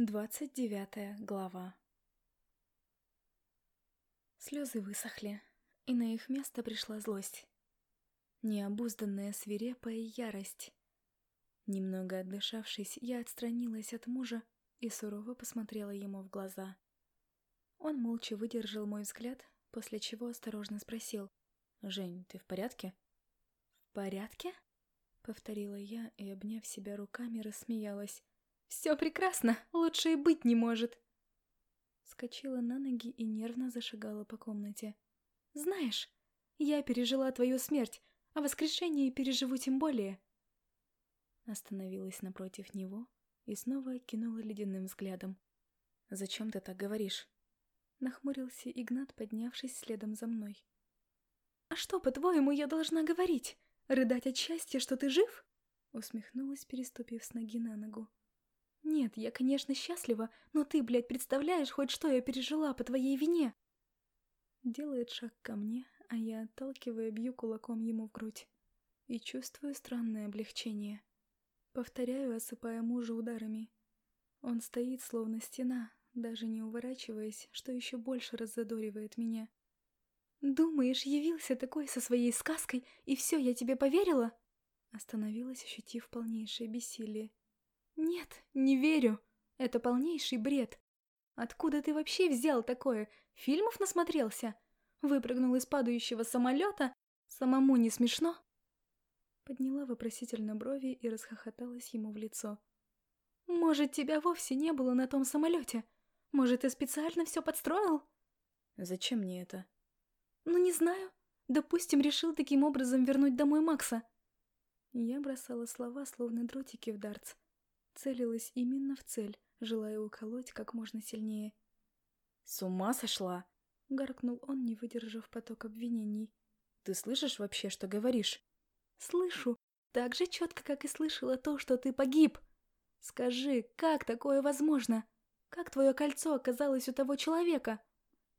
Двадцать девятая глава Слезы высохли, и на их место пришла злость. Необузданная свирепая ярость. Немного отдышавшись, я отстранилась от мужа и сурово посмотрела ему в глаза. Он молча выдержал мой взгляд, после чего осторожно спросил. «Жень, ты в порядке?» «В порядке?» — повторила я и, обняв себя руками, рассмеялась. Все прекрасно, лучше и быть не может. Скочила на ноги и нервно зашагала по комнате. Знаешь, я пережила твою смерть, а воскрешение переживу тем более. Остановилась напротив него и снова кинула ледяным взглядом. «Зачем ты так говоришь?» Нахмурился Игнат, поднявшись следом за мной. «А что, по-твоему, я должна говорить? Рыдать от счастья, что ты жив?» Усмехнулась, переступив с ноги на ногу. Нет, я, конечно, счастлива, но ты, блядь, представляешь хоть что я пережила по твоей вине? Делает шаг ко мне, а я, отталкивая, бью кулаком ему в грудь. И чувствую странное облегчение. Повторяю, осыпая мужа ударами. Он стоит, словно стена, даже не уворачиваясь, что еще больше раззадоривает меня. «Думаешь, явился такой со своей сказкой, и все, я тебе поверила?» Остановилась, ощутив полнейшее бессилие. «Нет, не верю. Это полнейший бред. Откуда ты вообще взял такое? Фильмов насмотрелся? Выпрыгнул из падающего самолета? Самому не смешно?» Подняла вопросительно брови и расхохоталась ему в лицо. «Может, тебя вовсе не было на том самолете? Может, ты специально все подстроил?» «Зачем мне это?» «Ну, не знаю. Допустим, решил таким образом вернуть домой Макса». Я бросала слова, словно дротики в дартс целилась именно в цель, желая уколоть как можно сильнее. «С ума сошла?» — гаркнул он, не выдержав поток обвинений. «Ты слышишь вообще, что говоришь?» «Слышу. Так же четко, как и слышала то, что ты погиб. Скажи, как такое возможно? Как твое кольцо оказалось у того человека?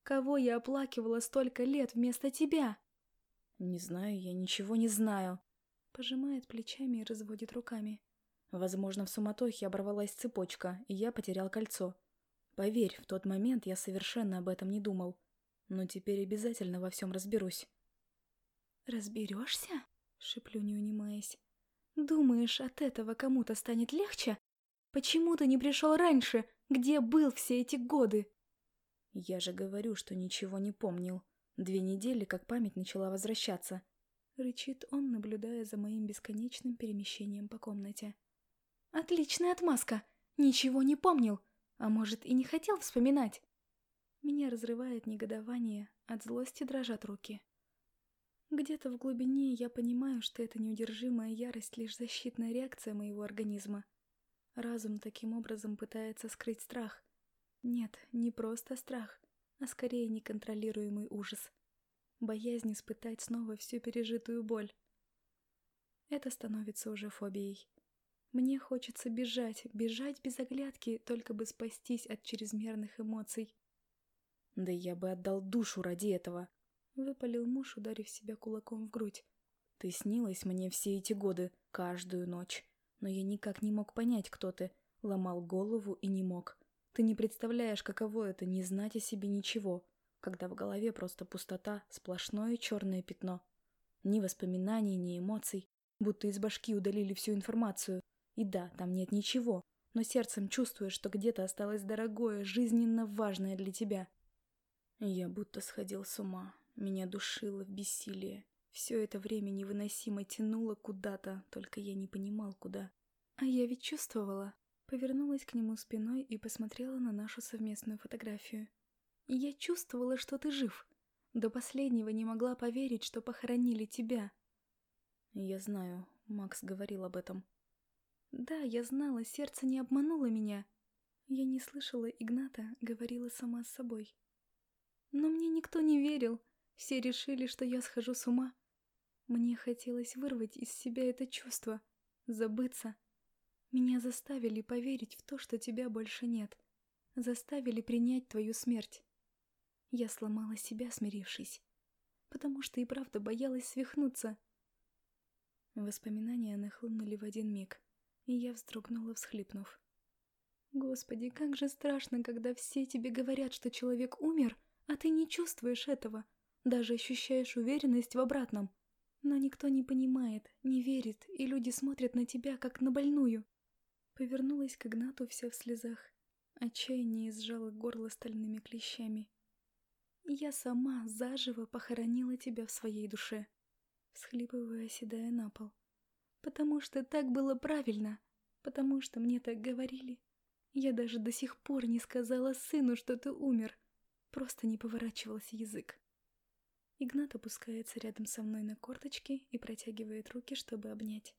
Кого я оплакивала столько лет вместо тебя?» «Не знаю, я ничего не знаю», — пожимает плечами и разводит руками. Возможно, в суматохе оборвалась цепочка, и я потерял кольцо. Поверь, в тот момент я совершенно об этом не думал. Но теперь обязательно во всем разберусь. «Разберешься?» — шиплю, не унимаясь. «Думаешь, от этого кому-то станет легче? Почему ты не пришел раньше? Где был все эти годы?» «Я же говорю, что ничего не помнил. Две недели, как память начала возвращаться». Рычит он, наблюдая за моим бесконечным перемещением по комнате. Отличная отмазка. Ничего не помнил. А может, и не хотел вспоминать. Меня разрывает негодование, от злости дрожат руки. Где-то в глубине я понимаю, что это неудержимая ярость лишь защитная реакция моего организма. Разум таким образом пытается скрыть страх. Нет, не просто страх, а скорее неконтролируемый ужас. Боязнь испытать снова всю пережитую боль. Это становится уже фобией. Мне хочется бежать, бежать без оглядки, только бы спастись от чрезмерных эмоций. «Да я бы отдал душу ради этого!» — выпалил муж, ударив себя кулаком в грудь. «Ты снилась мне все эти годы, каждую ночь. Но я никак не мог понять, кто ты. Ломал голову и не мог. Ты не представляешь, каково это не знать о себе ничего, когда в голове просто пустота, сплошное черное пятно. Ни воспоминаний, ни эмоций, будто из башки удалили всю информацию. И да, там нет ничего, но сердцем чувствуешь, что где-то осталось дорогое, жизненно важное для тебя. Я будто сходил с ума, меня душило в бессилие. Все это время невыносимо тянуло куда-то, только я не понимал, куда. А я ведь чувствовала. Повернулась к нему спиной и посмотрела на нашу совместную фотографию. я чувствовала, что ты жив. До последнего не могла поверить, что похоронили тебя. Я знаю, Макс говорил об этом. Да, я знала, сердце не обмануло меня. Я не слышала Игната, говорила сама с собой. Но мне никто не верил. Все решили, что я схожу с ума. Мне хотелось вырвать из себя это чувство, забыться. Меня заставили поверить в то, что тебя больше нет. Заставили принять твою смерть. Я сломала себя, смирившись. Потому что и правда боялась свихнуться. Воспоминания нахлынули в один миг и я вздрогнула, всхлипнув. Господи, как же страшно, когда все тебе говорят, что человек умер, а ты не чувствуешь этого, даже ощущаешь уверенность в обратном. Но никто не понимает, не верит, и люди смотрят на тебя, как на больную. Повернулась к Игнату вся в слезах. Отчаяние сжало горло стальными клещами. Я сама заживо похоронила тебя в своей душе, всхлипывая, оседая на пол. Потому что так было правильно, потому что мне так говорили. Я даже до сих пор не сказала сыну, что ты умер. Просто не поворачивался язык. Игнат опускается рядом со мной на корточки и протягивает руки, чтобы обнять.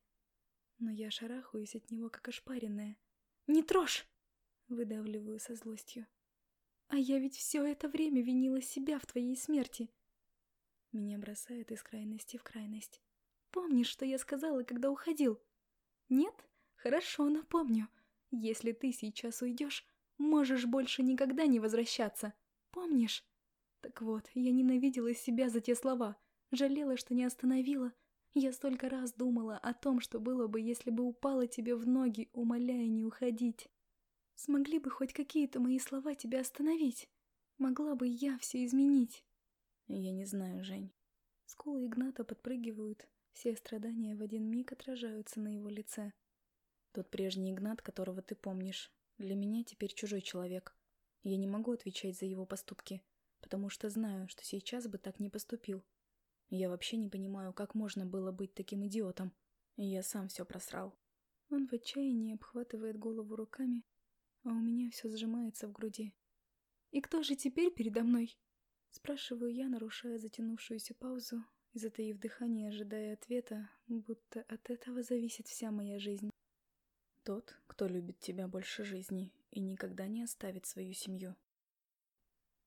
Но я шарахаюсь от него, как ошпаренная. «Не трожь!» — выдавливаю со злостью. «А я ведь все это время винила себя в твоей смерти!» Меня бросает из крайности в крайность. «Помнишь, что я сказала, когда уходил?» «Нет? Хорошо, напомню. Если ты сейчас уйдешь, можешь больше никогда не возвращаться. Помнишь? Так вот, я ненавидела себя за те слова, жалела, что не остановила. Я столько раз думала о том, что было бы, если бы упала тебе в ноги, умоляя не уходить. Смогли бы хоть какие-то мои слова тебя остановить? Могла бы я все изменить? Я не знаю, Жень. Скулы Игната подпрыгивают, все страдания в один миг отражаются на его лице. Тот прежний Игнат, которого ты помнишь, для меня теперь чужой человек. Я не могу отвечать за его поступки, потому что знаю, что сейчас бы так не поступил. Я вообще не понимаю, как можно было быть таким идиотом. Я сам все просрал. Он в отчаянии обхватывает голову руками, а у меня все сжимается в груди. «И кто же теперь передо мной?» Спрашиваю я, нарушая затянувшуюся паузу затаив дыхание, ожидая ответа, будто от этого зависит вся моя жизнь. Тот, кто любит тебя больше жизни и никогда не оставит свою семью.